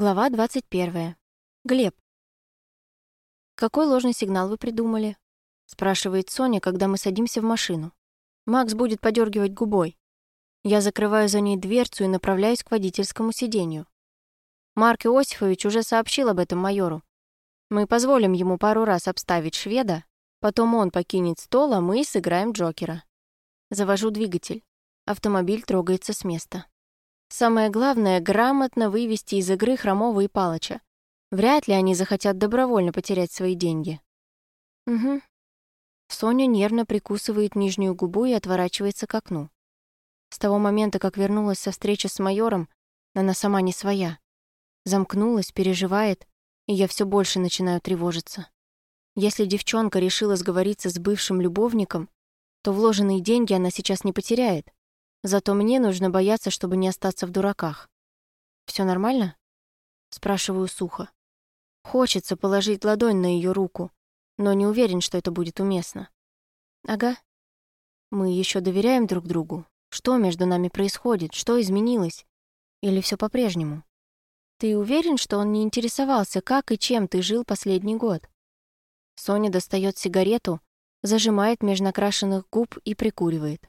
Глава 21. Глеб. «Какой ложный сигнал вы придумали?» — спрашивает Соня, когда мы садимся в машину. Макс будет подергивать губой. Я закрываю за ней дверцу и направляюсь к водительскому сиденью. Марк Иосифович уже сообщил об этом майору. Мы позволим ему пару раз обставить шведа, потом он покинет стол, а мы сыграем Джокера. Завожу двигатель. Автомобиль трогается с места. Самое главное — грамотно вывести из игры Хромова и Палыча. Вряд ли они захотят добровольно потерять свои деньги. Угу. Соня нервно прикусывает нижнюю губу и отворачивается к окну. С того момента, как вернулась со встречи с майором, она сама не своя. Замкнулась, переживает, и я все больше начинаю тревожиться. Если девчонка решила сговориться с бывшим любовником, то вложенные деньги она сейчас не потеряет. Зато мне нужно бояться, чтобы не остаться в дураках. Все нормально?» Спрашиваю сухо. Хочется положить ладонь на ее руку, но не уверен, что это будет уместно. «Ага. Мы еще доверяем друг другу. Что между нами происходит? Что изменилось? Или все по-прежнему? Ты уверен, что он не интересовался, как и чем ты жил последний год?» Соня достает сигарету, зажимает меж накрашенных губ и прикуривает.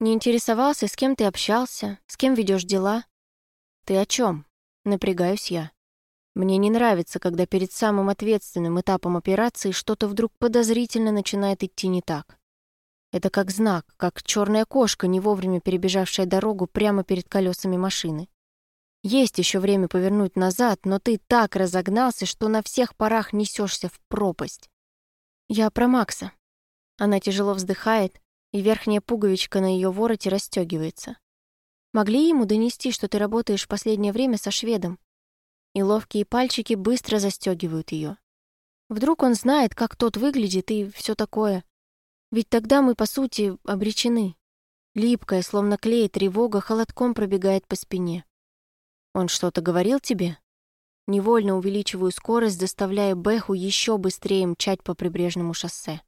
Не интересовался, с кем ты общался, с кем ведешь дела? Ты о чем? Напрягаюсь я. Мне не нравится, когда перед самым ответственным этапом операции что-то вдруг подозрительно начинает идти не так. Это как знак, как черная кошка, не вовремя перебежавшая дорогу прямо перед колесами машины. Есть еще время повернуть назад, но ты так разогнался, что на всех парах несешься в пропасть. Я про Макса. Она тяжело вздыхает, и верхняя пуговичка на ее вороте расстегивается. Могли ему донести, что ты работаешь в последнее время со шведом? И ловкие пальчики быстро застегивают ее. Вдруг он знает, как тот выглядит и все такое. Ведь тогда мы, по сути, обречены. Липкая, словно клей, тревога холодком пробегает по спине. Он что-то говорил тебе? Невольно увеличиваю скорость, заставляя Бэху еще быстрее мчать по прибрежному шоссе.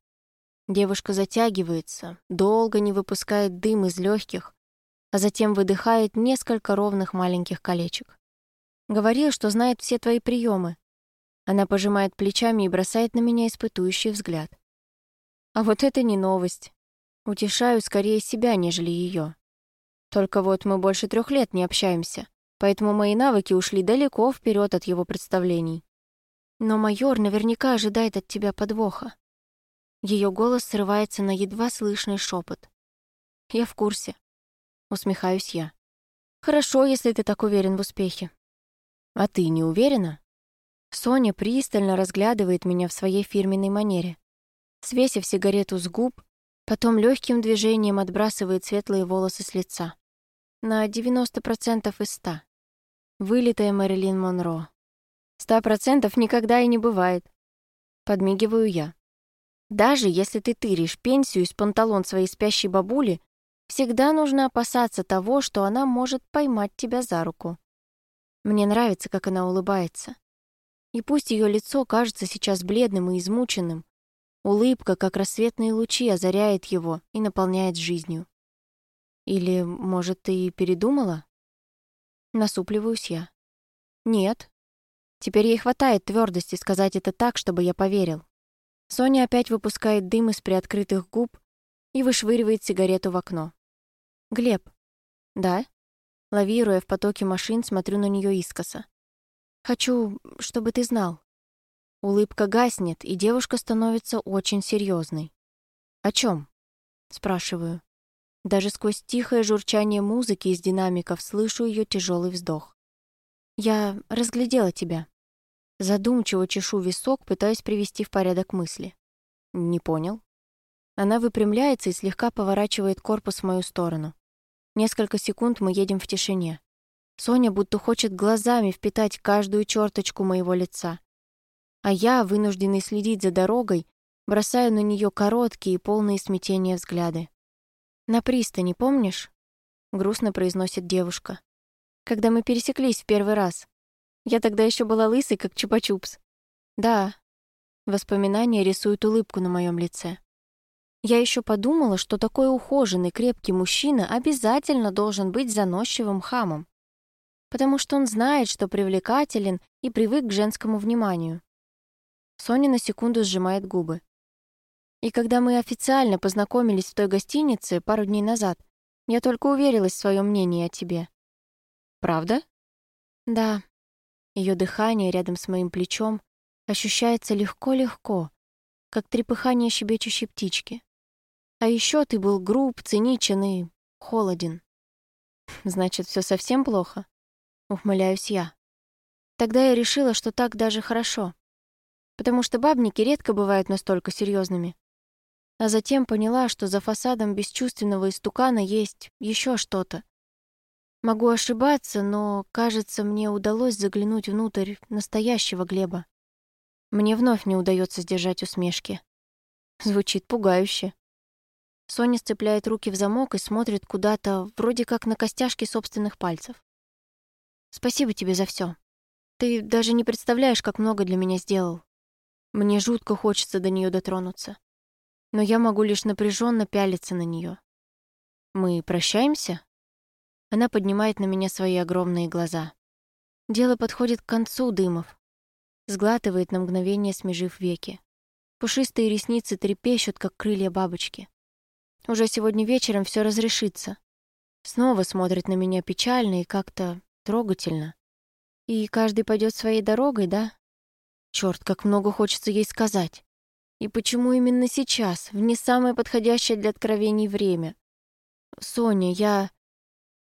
Девушка затягивается, долго не выпускает дым из легких, а затем выдыхает несколько ровных маленьких колечек. Говорил, что знает все твои приемы. Она пожимает плечами и бросает на меня испытующий взгляд. А вот это не новость. Утешаю скорее себя, нежели ее. Только вот мы больше трех лет не общаемся, поэтому мои навыки ушли далеко вперед от его представлений. Но майор наверняка ожидает от тебя подвоха. Ее голос срывается на едва слышный шепот. «Я в курсе», — усмехаюсь я. «Хорошо, если ты так уверен в успехе». «А ты не уверена?» Соня пристально разглядывает меня в своей фирменной манере. Свесив сигарету с губ, потом легким движением отбрасывает светлые волосы с лица. На 90% из 100. Вылитая Мэрилин Монро. Ста процентов никогда и не бывает. Подмигиваю я. Даже если ты тыришь пенсию из панталон своей спящей бабули, всегда нужно опасаться того, что она может поймать тебя за руку. Мне нравится, как она улыбается. И пусть ее лицо кажется сейчас бледным и измученным, улыбка, как рассветные лучи, озаряет его и наполняет жизнью. Или, может, ты передумала? Насупливаюсь я. Нет. Теперь ей хватает твердости сказать это так, чтобы я поверил. Соня опять выпускает дым из приоткрытых губ и вышвыривает сигарету в окно. «Глеб». «Да?» Лавируя в потоке машин, смотрю на нее искоса. «Хочу, чтобы ты знал». Улыбка гаснет, и девушка становится очень серьезной. «О чем? спрашиваю. Даже сквозь тихое журчание музыки из динамиков слышу ее тяжелый вздох. «Я разглядела тебя». Задумчиво чешу висок, пытаясь привести в порядок мысли. Не понял. Она выпрямляется и слегка поворачивает корпус в мою сторону. Несколько секунд мы едем в тишине. Соня будто хочет глазами впитать каждую черточку моего лица. А я, вынужденный следить за дорогой, бросаю на нее короткие и полные смятения взгляды. «На пристани, помнишь?» — грустно произносит девушка. «Когда мы пересеклись в первый раз. Я тогда еще была лысой, как чупа-чупс. Да. Воспоминания рисуют улыбку на моем лице. Я еще подумала, что такой ухоженный, крепкий мужчина обязательно должен быть заносчивым хамом. потому что он знает, что привлекателен и привык к женскому вниманию. Соня на секунду сжимает губы. И когда мы официально познакомились в той гостинице пару дней назад, я только уверилась в своем мнении о тебе. Правда? Да. Ее дыхание рядом с моим плечом ощущается легко-легко, как трепыхание щебечущей птички. А еще ты был груб, циничен и холоден. Значит, все совсем плохо? Ухмыляюсь я. Тогда я решила, что так даже хорошо. Потому что бабники редко бывают настолько серьезными. А затем поняла, что за фасадом бесчувственного истукана есть еще что-то. Могу ошибаться, но, кажется, мне удалось заглянуть внутрь настоящего Глеба. Мне вновь не удается сдержать усмешки. Звучит пугающе. Соня сцепляет руки в замок и смотрит куда-то, вроде как на костяшки собственных пальцев. Спасибо тебе за все. Ты даже не представляешь, как много для меня сделал. Мне жутко хочется до нее дотронуться но я могу лишь напряженно пялиться на нее. «Мы прощаемся?» Она поднимает на меня свои огромные глаза. Дело подходит к концу, Дымов. Сглатывает на мгновение, смежив веки. Пушистые ресницы трепещут, как крылья бабочки. Уже сегодня вечером все разрешится. Снова смотрит на меня печально и как-то трогательно. И каждый пойдет своей дорогой, да? Черт, как много хочется ей сказать. И почему именно сейчас, в не самое подходящее для откровений время? «Соня, я...»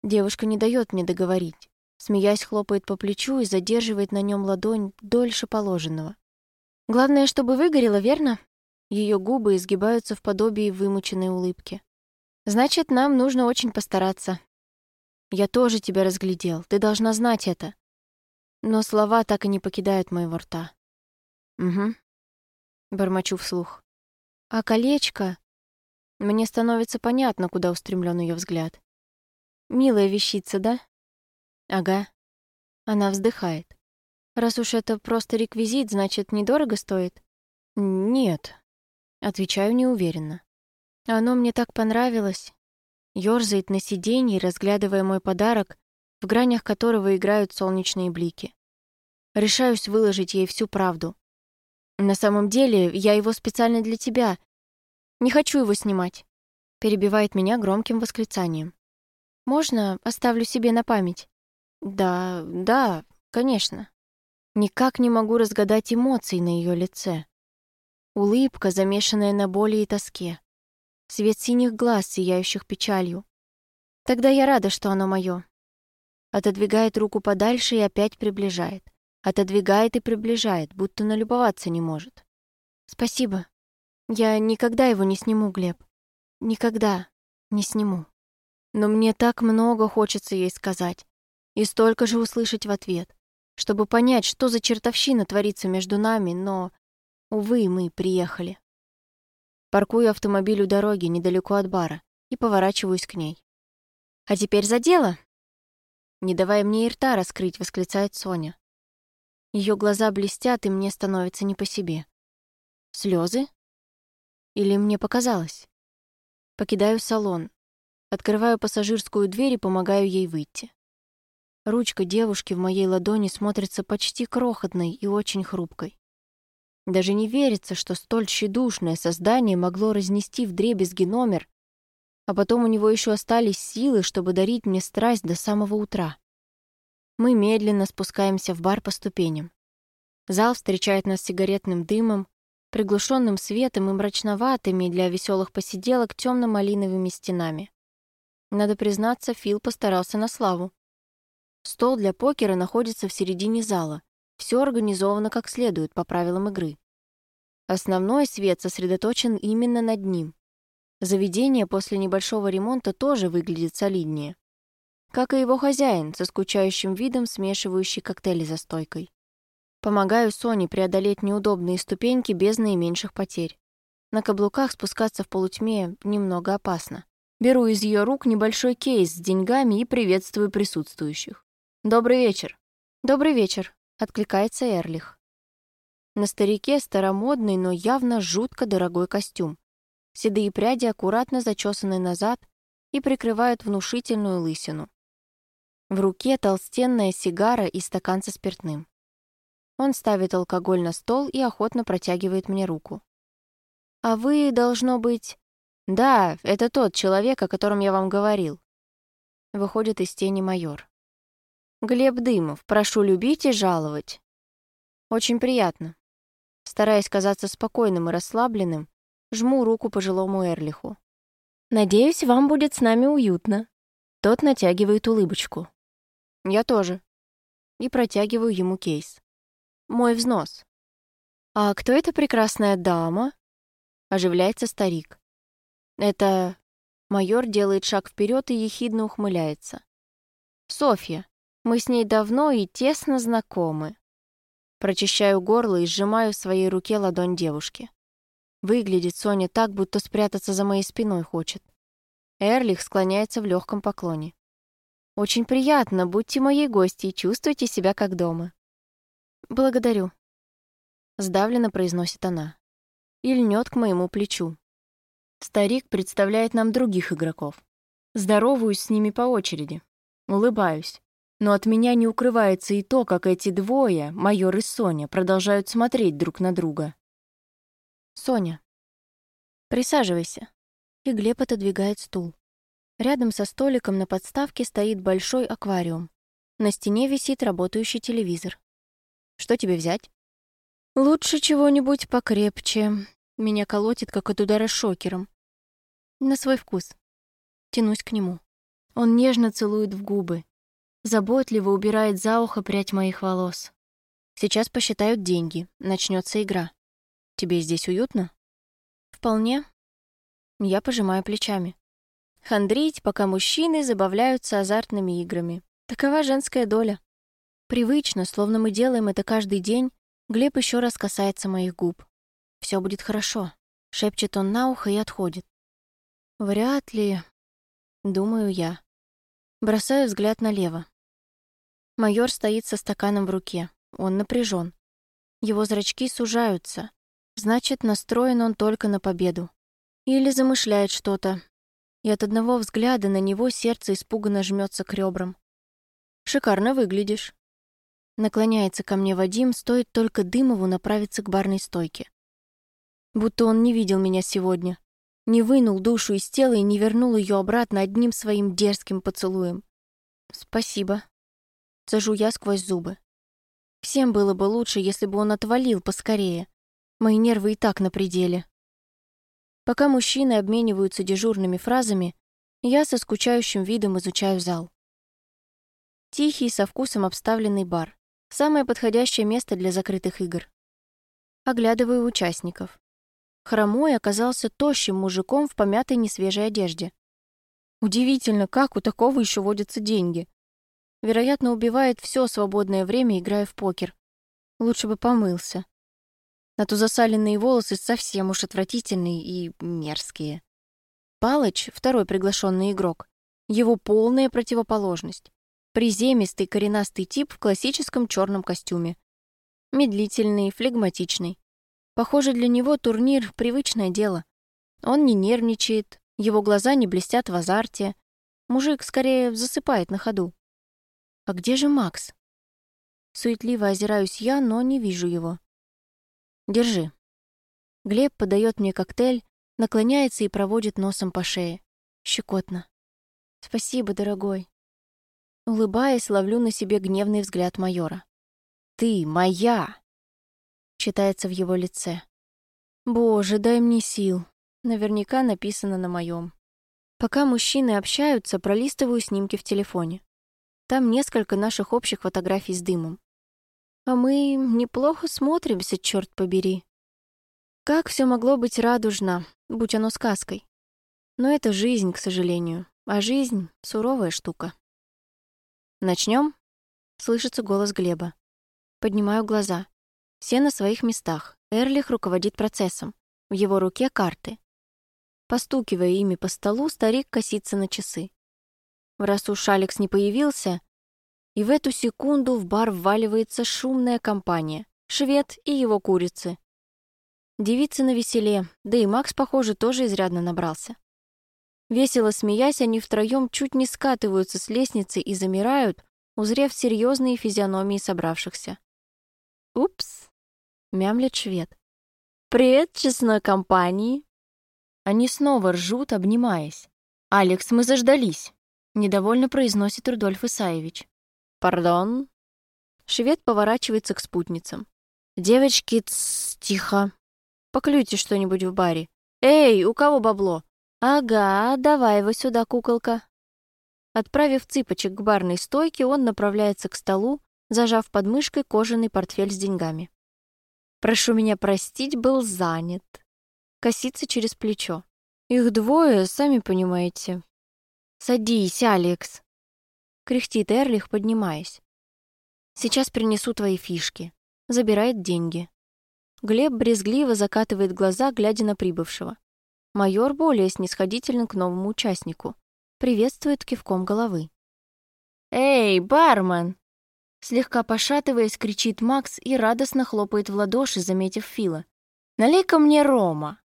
Девушка не дает мне договорить. Смеясь, хлопает по плечу и задерживает на нем ладонь дольше положенного. «Главное, чтобы выгорело, верно?» Ее губы изгибаются в подобии вымученной улыбки. «Значит, нам нужно очень постараться. Я тоже тебя разглядел, ты должна знать это». Но слова так и не покидают моего рта. «Угу, Бормочу вслух. А колечко... Мне становится понятно, куда устремлен ее взгляд. Милая вещица, да? Ага. Она вздыхает. Раз уж это просто реквизит, значит, недорого стоит? Нет. Отвечаю неуверенно. Оно мне так понравилось. Ёрзает на сиденье, разглядывая мой подарок, в гранях которого играют солнечные блики. Решаюсь выложить ей всю правду. На самом деле, я его специально для тебя. Не хочу его снимать. Перебивает меня громким восклицанием. Можно оставлю себе на память? Да, да, конечно. Никак не могу разгадать эмоций на ее лице. Улыбка, замешанная на боли и тоске. Свет синих глаз, сияющих печалью. Тогда я рада, что оно мое. Отодвигает руку подальше и опять приближает. Отодвигает и приближает, будто налюбоваться не может. «Спасибо. Я никогда его не сниму, Глеб. Никогда не сниму. Но мне так много хочется ей сказать. И столько же услышать в ответ, чтобы понять, что за чертовщина творится между нами, но, увы, мы приехали. Паркую автомобиль у дороги недалеко от бара и поворачиваюсь к ней. «А теперь за дело!» Не давая мне и рта раскрыть, восклицает Соня. Ее глаза блестят, и мне становится не по себе. Слезы? Или мне показалось? Покидаю салон, открываю пассажирскую дверь и помогаю ей выйти. Ручка девушки в моей ладони смотрится почти крохотной и очень хрупкой. Даже не верится, что столь тщедушное создание могло разнести в дребезги номер, а потом у него еще остались силы, чтобы дарить мне страсть до самого утра. Мы медленно спускаемся в бар по ступеням. Зал встречает нас сигаретным дымом, приглушенным светом и мрачноватыми для веселых посиделок темно-малиновыми стенами. Надо признаться, Фил постарался на славу. Стол для покера находится в середине зала. Все организовано как следует по правилам игры. Основной свет сосредоточен именно над ним. Заведение после небольшого ремонта тоже выглядит солиднее как и его хозяин, со скучающим видом смешивающий коктейли за стойкой. Помогаю Соне преодолеть неудобные ступеньки без наименьших потерь. На каблуках спускаться в полутьме немного опасно. Беру из ее рук небольшой кейс с деньгами и приветствую присутствующих. «Добрый вечер». «Добрый вечер», — откликается Эрлих. На старике старомодный, но явно жутко дорогой костюм. Седые пряди аккуратно зачесаны назад и прикрывают внушительную лысину. В руке толстенная сигара и стакан со спиртным. Он ставит алкоголь на стол и охотно протягивает мне руку. «А вы, должно быть...» «Да, это тот человек, о котором я вам говорил». Выходит из тени майор. «Глеб Дымов, прошу любить и жаловать». «Очень приятно». Стараясь казаться спокойным и расслабленным, жму руку пожилому Эрлиху. «Надеюсь, вам будет с нами уютно». Тот натягивает улыбочку. «Я тоже». И протягиваю ему кейс. «Мой взнос». «А кто эта прекрасная дама?» Оживляется старик. «Это...» Майор делает шаг вперед и ехидно ухмыляется. «Софья, мы с ней давно и тесно знакомы». Прочищаю горло и сжимаю в своей руке ладонь девушки. Выглядит Соня так, будто спрятаться за моей спиной хочет. Эрлих склоняется в легком поклоне. «Очень приятно, будьте моей гостьей, чувствуйте себя как дома». «Благодарю», — сдавленно произносит она. И льнет к моему плечу. Старик представляет нам других игроков. Здороваюсь с ними по очереди. Улыбаюсь. Но от меня не укрывается и то, как эти двое, майор и Соня, продолжают смотреть друг на друга. «Соня, присаживайся». И Глеб отодвигает стул. Рядом со столиком на подставке стоит большой аквариум. На стене висит работающий телевизор. Что тебе взять? Лучше чего-нибудь покрепче. Меня колотит, как от удара шокером. На свой вкус. Тянусь к нему. Он нежно целует в губы. Заботливо убирает за ухо прядь моих волос. Сейчас посчитают деньги. Начнется игра. Тебе здесь уютно? Вполне. Я пожимаю плечами. Хандрить, пока мужчины забавляются азартными играми. Такова женская доля. Привычно, словно мы делаем это каждый день, Глеб еще раз касается моих губ. Все будет хорошо», — шепчет он на ухо и отходит. «Вряд ли...» — думаю я. Бросаю взгляд налево. Майор стоит со стаканом в руке. Он напряжен. Его зрачки сужаются. Значит, настроен он только на победу. Или замышляет что-то. И от одного взгляда на него сердце испуганно жмется к ребрам. «Шикарно выглядишь», Наклоняется ко мне Вадим, стоит только Дымову направиться к барной стойке. Будто он не видел меня сегодня. Не вынул душу из тела и не вернул ее обратно одним своим дерзким поцелуем. «Спасибо». Цежу я сквозь зубы. Всем было бы лучше, если бы он отвалил поскорее. Мои нервы и так на пределе. Пока мужчины обмениваются дежурными фразами, я со скучающим видом изучаю зал. Тихий, со вкусом обставленный бар. Самое подходящее место для закрытых игр. Оглядываю участников. Хромой оказался тощим мужиком в помятой несвежей одежде. Удивительно, как у такого еще водятся деньги. Вероятно, убивает все свободное время, играя в покер. Лучше бы помылся. А то засаленные волосы совсем уж отвратительные и мерзкие. Палыч, второй приглашенный игрок, его полная противоположность. Приземистый коренастый тип в классическом черном костюме. Медлительный, флегматичный. Похоже, для него турнир — привычное дело. Он не нервничает, его глаза не блестят в азарте. Мужик скорее засыпает на ходу. А где же Макс? Суетливо озираюсь я, но не вижу его. Держи. Глеб подает мне коктейль, наклоняется и проводит носом по шее. Щекотно. Спасибо, дорогой. Улыбаясь, ловлю на себе гневный взгляд майора. «Ты моя!» Читается в его лице. «Боже, дай мне сил!» Наверняка написано на моем. Пока мужчины общаются, пролистываю снимки в телефоне. Там несколько наших общих фотографий с дымом. А мы неплохо смотримся, черт побери. Как все могло быть радужно, будь оно сказкой. Но это жизнь, к сожалению. А жизнь — суровая штука. Начнем? Слышится голос Глеба. Поднимаю глаза. Все на своих местах. Эрлих руководит процессом. В его руке карты. Постукивая ими по столу, старик косится на часы. Раз уж Алекс не появился, и в эту секунду в бар вваливается шумная компания. Швед и его курицы. Девицы на веселе, да и Макс, похоже, тоже изрядно набрался. Весело смеясь, они втроем чуть не скатываются с лестницы и замирают, узрев серьезные физиономии собравшихся. «Упс!» — мямлет швед. «Привет, честной компании!» Они снова ржут, обнимаясь. «Алекс, мы заждались!» — недовольно произносит Рудольф Исаевич. «Пардон?» Швед поворачивается к спутницам. «Девочки, тс, тихо. Поклюйте что-нибудь в баре. Эй, у кого бабло?» «Ага, давай его сюда, куколка». Отправив цыпочек к барной стойке, он направляется к столу, зажав под мышкой кожаный портфель с деньгами. «Прошу меня простить, был занят». Косится через плечо. «Их двое, сами понимаете». «Садись, Алекс», — кряхтит Эрлих, поднимаясь. «Сейчас принесу твои фишки». Забирает деньги. Глеб брезгливо закатывает глаза, глядя на прибывшего. Майор более снисходителен к новому участнику. Приветствует кивком головы. «Эй, бармен!» Слегка пошатываясь, кричит Макс и радостно хлопает в ладоши, заметив Фила. «Налей-ка мне рома!»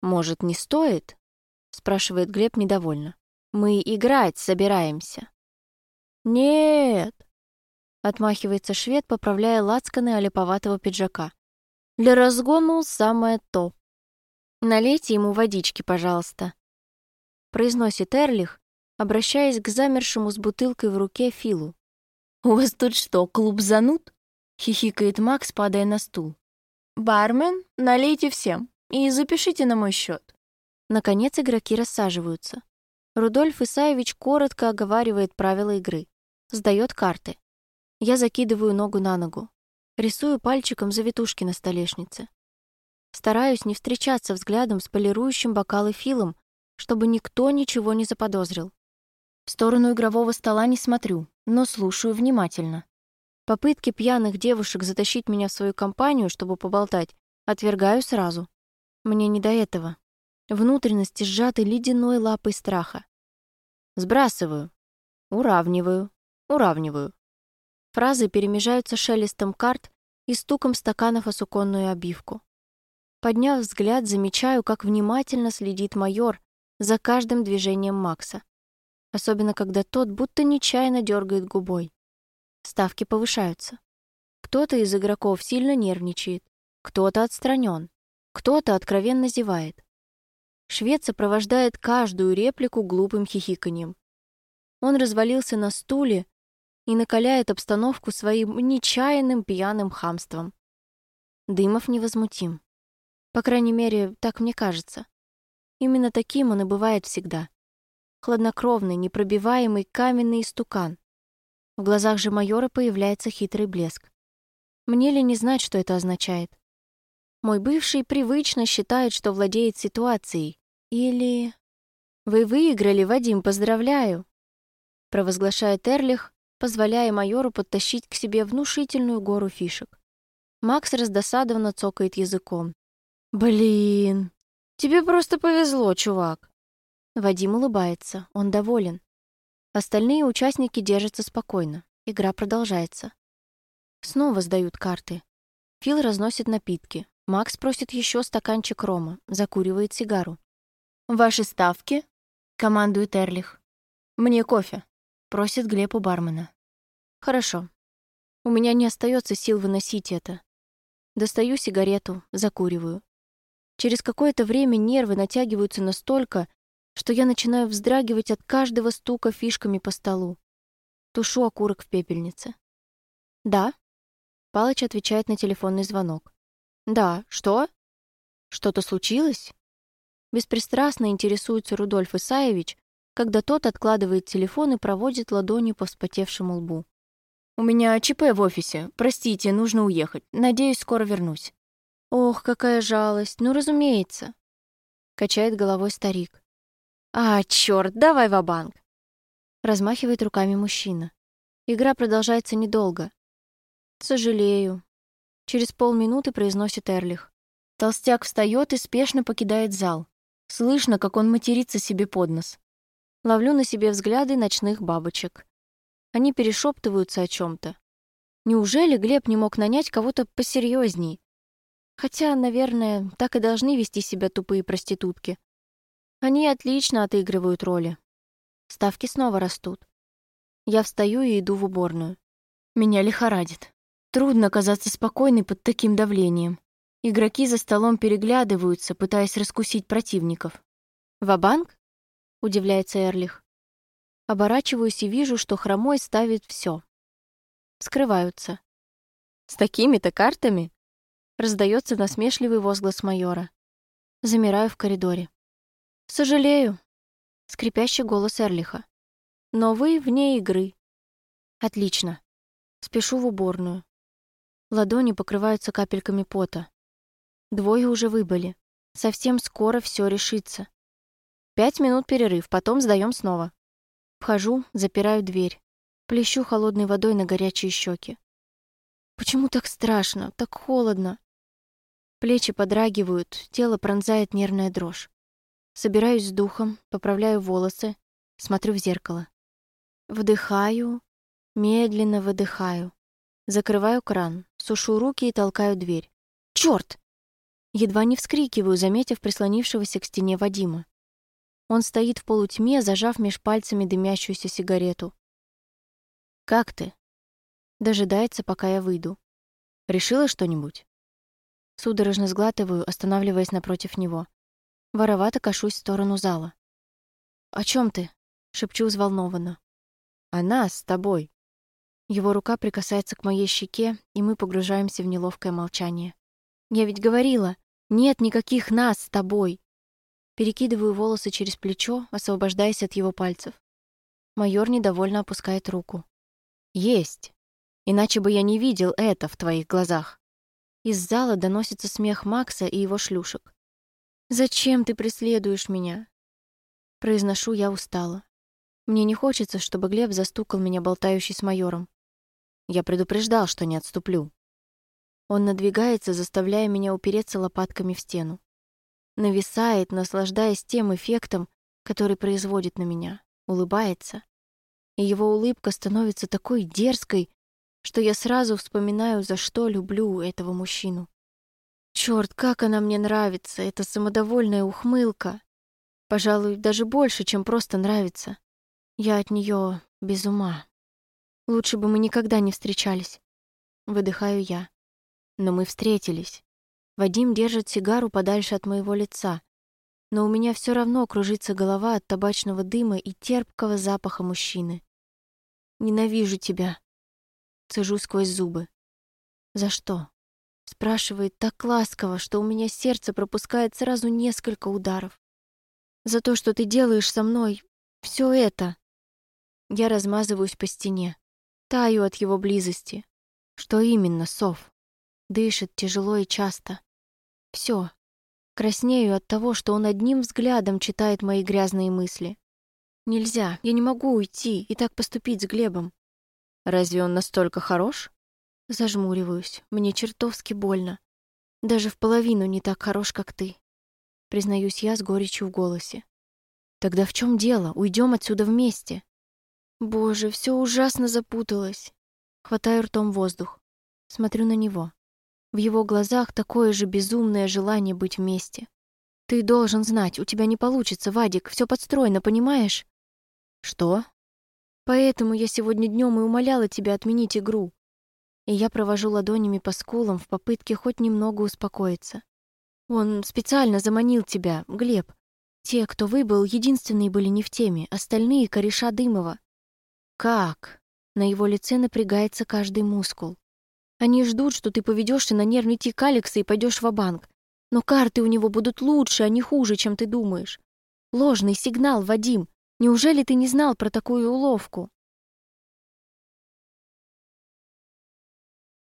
«Может, не стоит?» спрашивает Глеб недовольно. «Мы играть собираемся». «Нет!» отмахивается швед, поправляя лацканы олиповатого пиджака. «Для разгона самое то». «Налейте ему водички, пожалуйста», — произносит Эрлих, обращаясь к замершему с бутылкой в руке Филу. «У вас тут что, клуб зануд?» — хихикает Макс, падая на стул. «Бармен, налейте всем и запишите на мой счет». Наконец игроки рассаживаются. Рудольф Исаевич коротко оговаривает правила игры. Сдает карты. Я закидываю ногу на ногу. Рисую пальчиком завитушки на столешнице. Стараюсь не встречаться взглядом с полирующим бокалы Филом, чтобы никто ничего не заподозрил. В сторону игрового стола не смотрю, но слушаю внимательно. Попытки пьяных девушек затащить меня в свою компанию, чтобы поболтать, отвергаю сразу. Мне не до этого. Внутренности сжаты ледяной лапой страха. Сбрасываю. Уравниваю. Уравниваю. Фразы перемежаются шелестом карт и стуком стаканов о суконную обивку. Подняв взгляд, замечаю, как внимательно следит майор за каждым движением Макса. Особенно, когда тот будто нечаянно дергает губой. Ставки повышаются. Кто-то из игроков сильно нервничает, кто-то отстранен, кто-то откровенно зевает. Швед сопровождает каждую реплику глупым хихиканьем. Он развалился на стуле и накаляет обстановку своим нечаянным пьяным хамством. Дымов невозмутим. По крайней мере, так мне кажется. Именно таким он и бывает всегда. Хладнокровный, непробиваемый каменный истукан. В глазах же майора появляется хитрый блеск. Мне ли не знать, что это означает? Мой бывший привычно считает, что владеет ситуацией. Или... «Вы выиграли, Вадим, поздравляю!» провозглашает Эрлих, позволяя майору подтащить к себе внушительную гору фишек. Макс раздосадованно цокает языком. «Блин, тебе просто повезло, чувак». Вадим улыбается, он доволен. Остальные участники держатся спокойно. Игра продолжается. Снова сдают карты. Фил разносит напитки. Макс просит еще стаканчик рома, закуривает сигару. «Ваши ставки?» — командует Эрлих. «Мне кофе», — просит Глеб у бармена. «Хорошо. У меня не остается сил выносить это. Достаю сигарету, закуриваю. Через какое-то время нервы натягиваются настолько, что я начинаю вздрагивать от каждого стука фишками по столу. Тушу окурок в пепельнице. «Да?» Палыч отвечает на телефонный звонок. «Да, что?» «Что-то случилось?» Беспристрастно интересуется Рудольф Исаевич, когда тот откладывает телефон и проводит ладонью по вспотевшему лбу. «У меня ЧП в офисе. Простите, нужно уехать. Надеюсь, скоро вернусь». «Ох, какая жалость! Ну, разумеется!» Качает головой старик. «А, черт, давай ва-банк!» Размахивает руками мужчина. Игра продолжается недолго. «Сожалею». Через полминуты произносит Эрлих. Толстяк встает и спешно покидает зал. Слышно, как он матерится себе под нос. Ловлю на себе взгляды ночных бабочек. Они перешептываются о чем то Неужели Глеб не мог нанять кого-то посерьезней? Хотя, наверное, так и должны вести себя тупые проститутки. Они отлично отыгрывают роли. Ставки снова растут. Я встаю и иду в уборную. Меня лихорадит. Трудно казаться спокойной под таким давлением. Игроки за столом переглядываются, пытаясь раскусить противников. «Ва-банк?» — удивляется Эрлих. Оборачиваюсь и вижу, что хромой ставит все. Скрываются. «С такими-то картами?» — раздается насмешливый возглас майора. Замираю в коридоре. «Сожалею», — скрипящий голос Эрлиха. «Но вы вне игры». «Отлично. Спешу в уборную. Ладони покрываются капельками пота. Двое уже выбыли. Совсем скоро все решится. Пять минут перерыв, потом сдаем снова. Вхожу, запираю дверь. Плещу холодной водой на горячие щеки. Почему так страшно, так холодно? Плечи подрагивают, тело пронзает нервная дрожь. Собираюсь с духом, поправляю волосы, смотрю в зеркало. Вдыхаю, медленно выдыхаю. Закрываю кран, сушу руки и толкаю дверь. Черт! Едва не вскрикиваю, заметив прислонившегося к стене Вадима. Он стоит в полутьме, зажав меж пальцами дымящуюся сигарету. «Как ты?» Дожидается, пока я выйду. «Решила что-нибудь?» Судорожно сглатываю, останавливаясь напротив него. Воровато кашусь в сторону зала. «О чем ты?» — шепчу взволнованно. «О нас, с тобой». Его рука прикасается к моей щеке, и мы погружаемся в неловкое молчание. «Я ведь говорила, нет никаких нас с тобой!» Перекидываю волосы через плечо, освобождаясь от его пальцев. Майор недовольно опускает руку. «Есть. Иначе бы я не видел это в твоих глазах». Из зала доносится смех Макса и его шлюшек. «Зачем ты преследуешь меня?» Произношу я устало. Мне не хочется, чтобы Глеб застукал меня болтающий с майором. Я предупреждал, что не отступлю. Он надвигается, заставляя меня упереться лопатками в стену. Нависает, наслаждаясь тем эффектом, который производит на меня. Улыбается. И его улыбка становится такой дерзкой, что я сразу вспоминаю, за что люблю этого мужчину. Черт, как она мне нравится, эта самодовольная ухмылка. Пожалуй, даже больше, чем просто нравится. Я от нее без ума. Лучше бы мы никогда не встречались. Выдыхаю я. Но мы встретились. Вадим держит сигару подальше от моего лица, но у меня все равно кружится голова от табачного дыма и терпкого запаха мужчины. Ненавижу тебя, Цежу сквозь зубы. «За что?» Спрашивает так ласково, что у меня сердце пропускает сразу несколько ударов. «За то, что ты делаешь со мной все это!» Я размазываюсь по стене, таю от его близости. Что именно, Сов? Дышит тяжело и часто. Все. Краснею от того, что он одним взглядом читает мои грязные мысли. Нельзя, я не могу уйти и так поступить с Глебом. Разве он настолько хорош? Зажмуриваюсь. Мне чертовски больно. Даже в половину не так хорош, как ты. Признаюсь я с горечью в голосе. Тогда в чем дело? Уйдем отсюда вместе. Боже, все ужасно запуталось. Хватаю ртом воздух. Смотрю на него. В его глазах такое же безумное желание быть вместе. Ты должен знать, у тебя не получится, Вадик, все подстроено, понимаешь? Что? Поэтому я сегодня днем и умоляла тебя отменить игру. И я провожу ладонями по скулам в попытке хоть немного успокоиться. Он специально заманил тебя, Глеб. Те, кто выбыл, единственные были не в теме, остальные — кореша Дымова. Как? На его лице напрягается каждый мускул. Они ждут, что ты поведешься на нервный тик Алекса и пойдешь в банк Но карты у него будут лучше, а не хуже, чем ты думаешь. Ложный сигнал, Вадим. Неужели ты не знал про такую уловку?